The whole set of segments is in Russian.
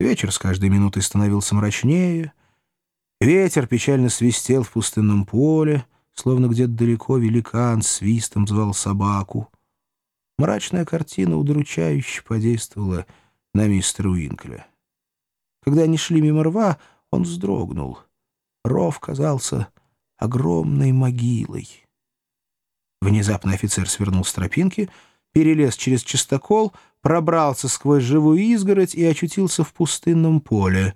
Вечер с каждой минутой становился мрачнее. Ветер печально свистел в пустынном поле, словно где-то далеко великан свистом звал собаку. Мрачная картина удручающе подействовала на мистера Уинкля. Когда они шли мимо рва, он вздрогнул. Ров казался огромной могилой. Внезапно офицер свернул с тропинки, перелез через чистокол, пробрался сквозь живую изгородь и очутился в пустынном поле.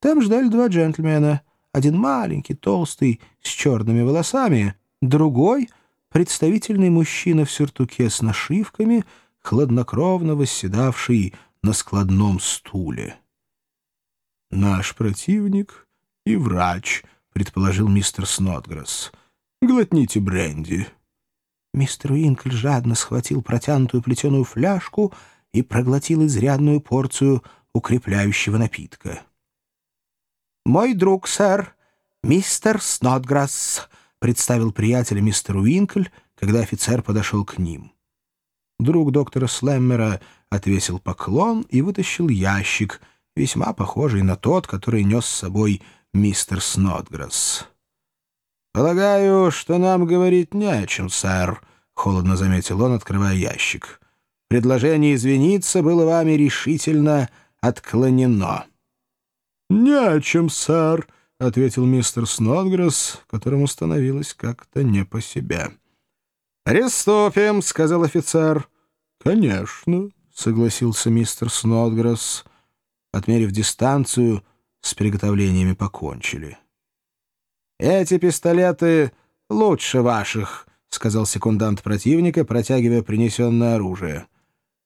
Там ждали два джентльмена. Один маленький, толстый, с черными волосами, другой — представительный мужчина в сюртуке с нашивками, хладнокровно восседавший на складном стуле. «Наш противник и врач», — предположил мистер Снотгресс. «Глотните бренди». Мистер Уинкль жадно схватил протянутую плетеную фляжку и проглотил изрядную порцию укрепляющего напитка. «Мой друг, сэр, мистер Снотграсс», — представил приятеля мистер Уинкль, когда офицер подошел к ним. Друг доктора Слэммера отвесил поклон и вытащил ящик, весьма похожий на тот, который нес с собой мистер Снотграсс. «Полагаю, что нам говорить не о чем, сэр», — холодно заметил он, открывая ящик. «Предложение извиниться было вами решительно отклонено». «Не о чем, сэр», — ответил мистер Снотгресс, которому становилось как-то не по себе. «Приступим», — сказал офицер. «Конечно», — согласился мистер Снотгресс. Отмерив дистанцию, с приготовлениями покончили. «Эти пистолеты лучше ваших», — сказал секундант противника, протягивая принесенное оружие.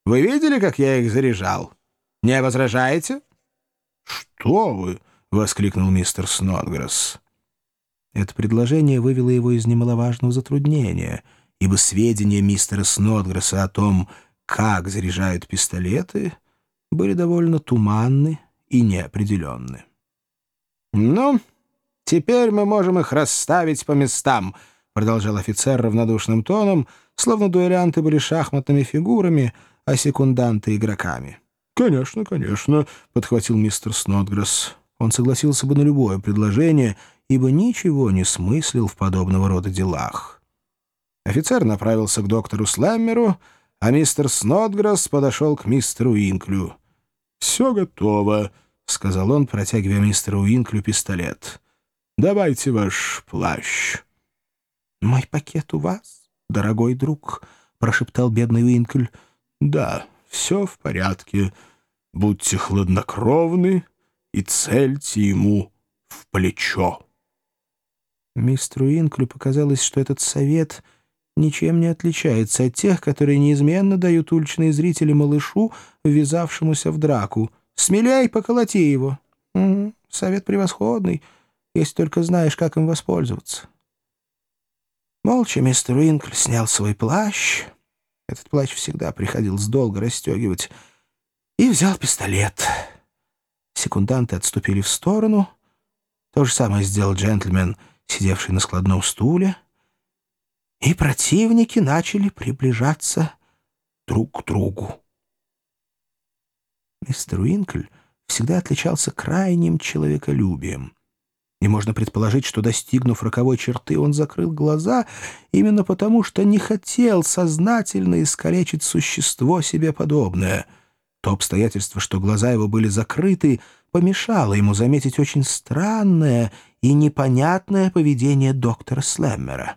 «Вы видели, как я их заряжал? Не возражаете?» «Что вы!» — воскликнул мистер Снотгресс. Это предложение вывело его из немаловажного затруднения, ибо сведения мистера Снотгресса о том, как заряжают пистолеты, были довольно туманны и неопределенны. «Ну, «Теперь мы можем их расставить по местам», — продолжал офицер равнодушным тоном, словно дуэлянты были шахматными фигурами, а секунданты — игроками. «Конечно, конечно», — подхватил мистер Снотгресс. Он согласился бы на любое предложение, ибо ничего не смыслил в подобного рода делах. Офицер направился к доктору Слэммеру, а мистер Снотгресс подошел к мистеру Инклю. «Все готово», — сказал он, протягивая мистеру Уинклю пистолет. Давайте ваш плащ». «Мой пакет у вас, дорогой друг?» — прошептал бедный Уинкль. «Да, все в порядке. Будьте хладнокровны и цельте ему в плечо». Мистеру Уинклю показалось, что этот совет ничем не отличается от тех, которые неизменно дают уличные зрители малышу, ввязавшемуся в драку. «Смелей, поколоти его!» угу, «Совет превосходный» если только знаешь, как им воспользоваться. Молча мистер Уинкль снял свой плащ. Этот плащ всегда приходилось долго расстегивать. И взял пистолет. Секунданты отступили в сторону. То же самое сделал джентльмен, сидевший на складном стуле. И противники начали приближаться друг к другу. Мистер Уинкль всегда отличался крайним человеколюбием — и можно предположить, что, достигнув роковой черты, он закрыл глаза именно потому, что не хотел сознательно искалечить существо себе подобное. То обстоятельство, что глаза его были закрыты, помешало ему заметить очень странное и непонятное поведение доктора Слэммера.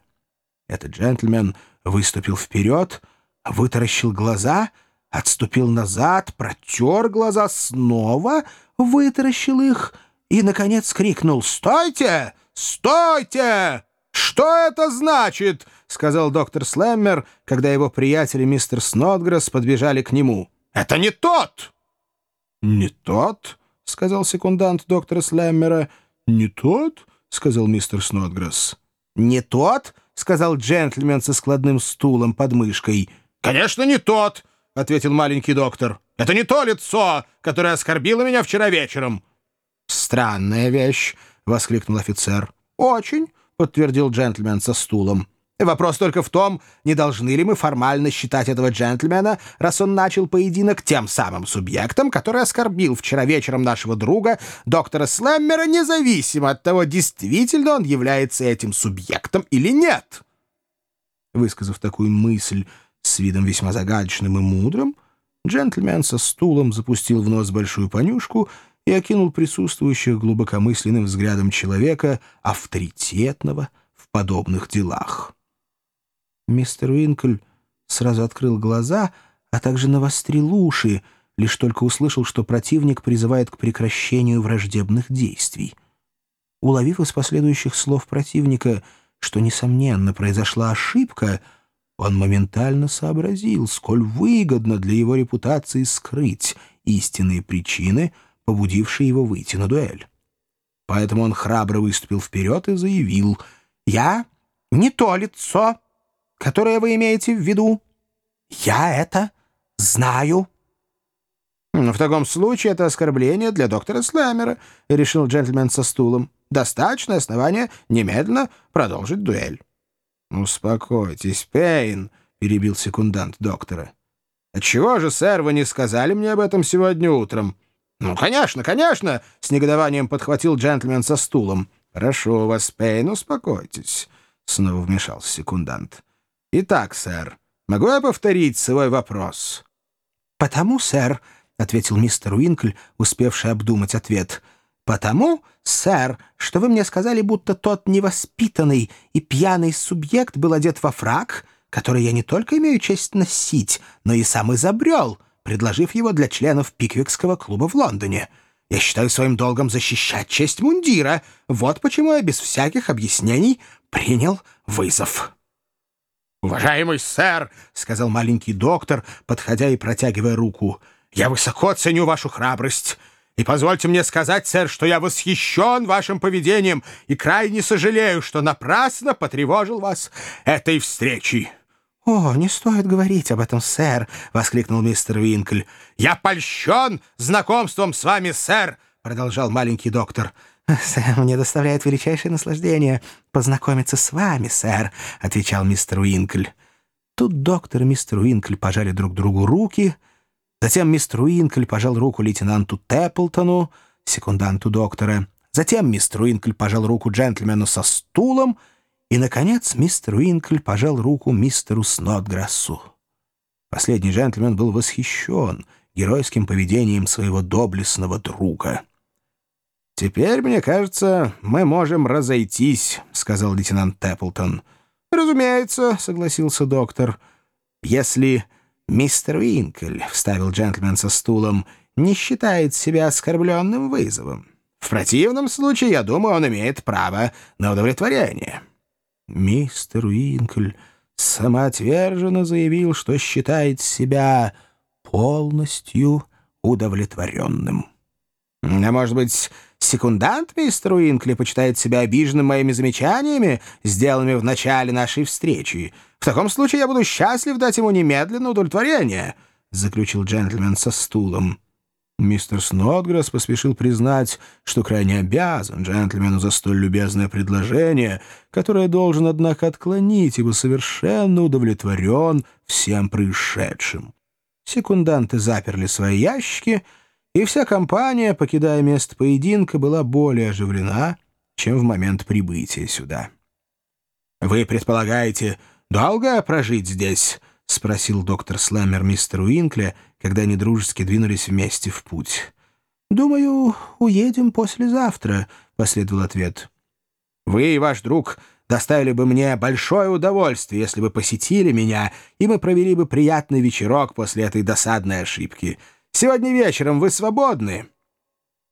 Этот джентльмен выступил вперед, вытаращил глаза, отступил назад, протер глаза, снова вытаращил их — и, наконец, крикнул «Стойте! Стойте! Что это значит?» — сказал доктор Слэммер, когда его приятели мистер Снотгресс подбежали к нему. «Это не тот!» «Не тот?» — сказал секундант доктора Слэммера. «Не тот?» — сказал мистер Снотгресс. «Не тот?» — сказал джентльмен со складным стулом под мышкой. «Конечно, не тот!» — ответил маленький доктор. «Это не то лицо, которое оскорбило меня вчера вечером. «Странная вещь!» — воскликнул офицер. «Очень!» — подтвердил джентльмен со стулом. Вопрос только в том, не должны ли мы формально считать этого джентльмена, раз он начал поединок, тем самым субъектом, который оскорбил вчера вечером нашего друга, доктора Слэммера, независимо от того, действительно он является этим субъектом или нет. Высказав такую мысль с видом весьма загадочным и мудрым, джентльмен со стулом запустил в нос большую понюшку и окинул присутствующих глубокомысленным взглядом человека, авторитетного в подобных делах. Мистер Уинкль сразу открыл глаза, а также навострил уши, лишь только услышал, что противник призывает к прекращению враждебных действий. Уловив из последующих слов противника, что, несомненно, произошла ошибка, он моментально сообразил, сколь выгодно для его репутации скрыть истинные причины, побудившие его выйти на дуэль. Поэтому он храбро выступил вперед и заявил «Я не то лицо, которое вы имеете в виду? Я это знаю». «В таком случае это оскорбление для доктора Слэмера», — решил джентльмен со стулом. «Достаточное основание немедленно продолжить дуэль». «Успокойтесь, Пейн», — перебил секундант доктора. «Отчего же, сэр, вы не сказали мне об этом сегодня утром?» «Ну, конечно, конечно!» — с негодованием подхватил джентльмен со стулом. «Прошу вас, Пейн, успокойтесь», — снова вмешался секундант. «Итак, сэр, могу я повторить свой вопрос?» «Потому, сэр», — ответил мистер Уинкль, успевший обдумать ответ, «потому, сэр, что вы мне сказали, будто тот невоспитанный и пьяный субъект был одет во фраг, который я не только имею честь носить, но и сам изобрел, предложив его для членов Пиквикского клуба в Лондоне. Я считаю своим долгом защищать честь мундира. Вот почему я без всяких объяснений принял вызов». «Уважаемый сэр», — сказал маленький доктор, подходя и протягивая руку, — «я высоко ценю вашу храбрость. И позвольте мне сказать, сэр, что я восхищен вашим поведением и крайне сожалею, что напрасно потревожил вас этой встречей». «О, не стоит говорить об этом, сэр!» — воскликнул мистер Уинкль. «Я польщен знакомством с вами, сэр!» — продолжал маленький доктор. «Сэр, мне доставляет величайшее наслаждение познакомиться с вами, сэр», — отвечал мистер Уинкль. Тут доктор и мистер Уинкль пожали друг другу руки. Затем мистер Уинкль пожал руку лейтенанту Тэпплтону, секунданту доктора. Затем мистер Уинкль пожал руку джентльмену со стулом. И, наконец, мистер Уинкль пожал руку мистеру Снотграссу. Последний джентльмен был восхищен геройским поведением своего доблестного друга. «Теперь, мне кажется, мы можем разойтись», — сказал лейтенант Тэпплтон. «Разумеется», — согласился доктор. «Если мистер Уинкль», — вставил джентльмен со стулом, — «не считает себя оскорбленным вызовом. В противном случае, я думаю, он имеет право на удовлетворение». Мистер Уинкль самоотверженно заявил, что считает себя полностью удовлетворенным. «А может быть, секундант мистер Уинкли почитает себя обиженным моими замечаниями, сделанными в начале нашей встречи? В таком случае я буду счастлив дать ему немедленно удовлетворение», — заключил джентльмен со стулом. Мистер Снотгресс поспешил признать, что крайне обязан джентльмену за столь любезное предложение, которое должен, однако, отклонить, ибо совершенно удовлетворен всем происшедшим. Секунданты заперли свои ящики — и вся компания, покидая место поединка, была более оживлена, чем в момент прибытия сюда. «Вы предполагаете, долго прожить здесь?» — спросил доктор Слэммер мистер Уинкля, когда они дружески двинулись вместе в путь. «Думаю, уедем послезавтра», — последовал ответ. «Вы и ваш друг доставили бы мне большое удовольствие, если бы посетили меня, и мы провели бы приятный вечерок после этой досадной ошибки. Сегодня вечером вы свободны?»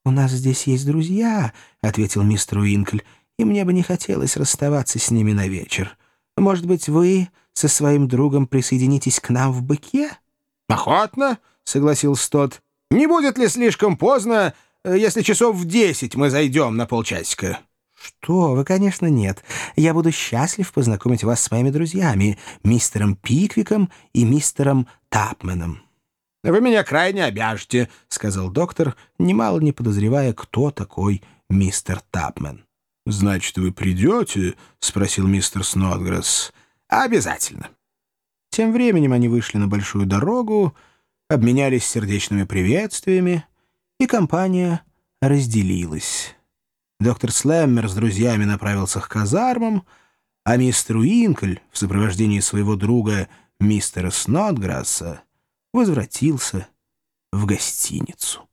«У нас здесь есть друзья», — ответил мистер Уинкль, «и мне бы не хотелось расставаться с ними на вечер. Может быть, вы со своим другом присоединитесь к нам в быке?» «Охотно», — согласился тот. «Не будет ли слишком поздно, э, если часов в десять мы зайдем на полчасика?» «Что вы, конечно, нет. Я буду счастлив познакомить вас с моими друзьями, мистером Пиквиком и мистером Тапменом». «Вы меня крайне обяжете», — сказал доктор, немало не подозревая, кто такой мистер Тапмен. «Значит, вы придете?» — спросил мистер Снотгресс. Обязательно. Тем временем они вышли на большую дорогу, обменялись сердечными приветствиями, и компания разделилась. Доктор Слэммер с друзьями направился к казармам, а мистер Уинкль в сопровождении своего друга мистера Снотграсса возвратился в гостиницу.